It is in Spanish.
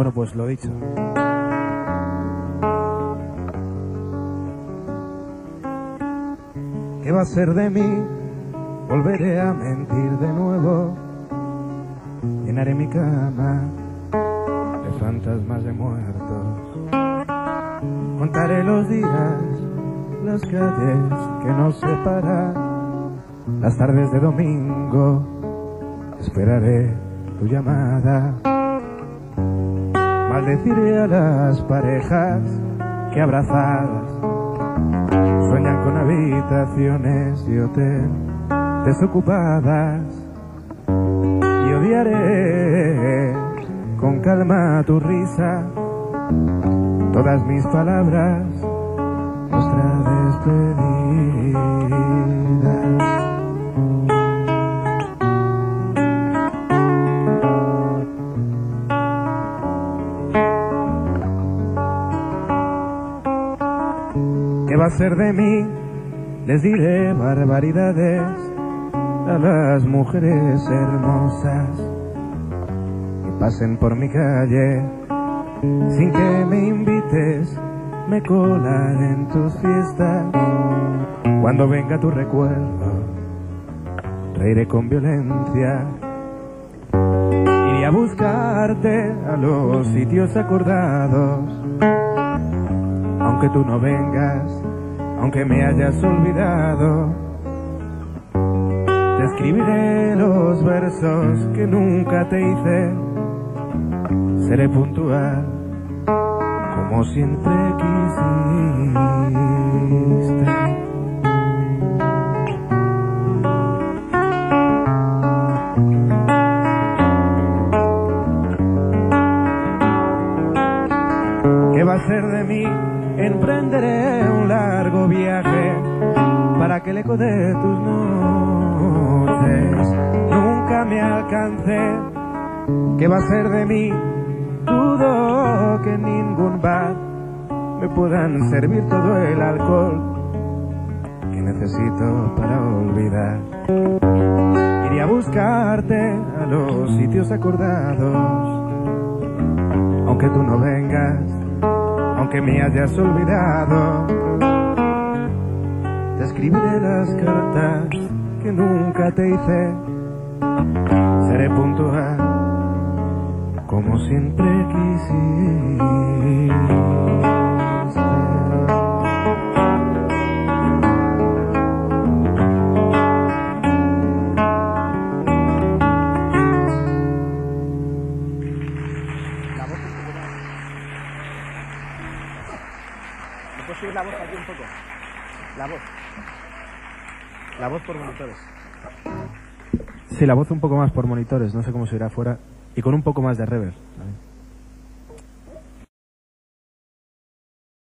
Bueno, pues lo dicho. ¿Qué va a ser de mí? Volveré a mentir de nuevo. Llenaré mi cama de fantasmas de muertos. Contaré los días, las calles que nos separan, las tardes de domingo. Esperaré tu llamada. Maldeciré a las parejas que abrazadas sueñan con habitaciones y hotel desocupadas. Y odiaré con calma tu risa. Todas mis palabras nuestra despedida ¿Qué va a ser de mí? Les diré barbaridades a las mujeres hermosas que pasen por mi calle sin que me invites. Me colaré en tus fiestas cuando venga tu recuerdo. Reiré con violencia. Iré a buscarte a los sitios acordados aunque tú no vengas, aunque me hayas olvidado. Te escribiré los versos que nunca te hice. Seré puntual, como siempre quisiste. ¿Qué va a ser de mí? Emprenderé un largo viaje para que el eco de tus noches nunca me alcance. ¿Qué va a ser de mí? Dudo que en ningún bar me puedan servir todo el alcohol que necesito para olvidar. Iré a buscarte a los sitios acordados, aunque tú no vengas aunque me hayas olvidado. Te escribiré las cartas que nunca te hice. Seré puntual, como siempre quisiste. Puedes subir la voz aquí un poco? La voz. La voz por monitores. Sí, la voz un poco más por monitores, no sé cómo se irá afuera. Y con un poco más de reverb.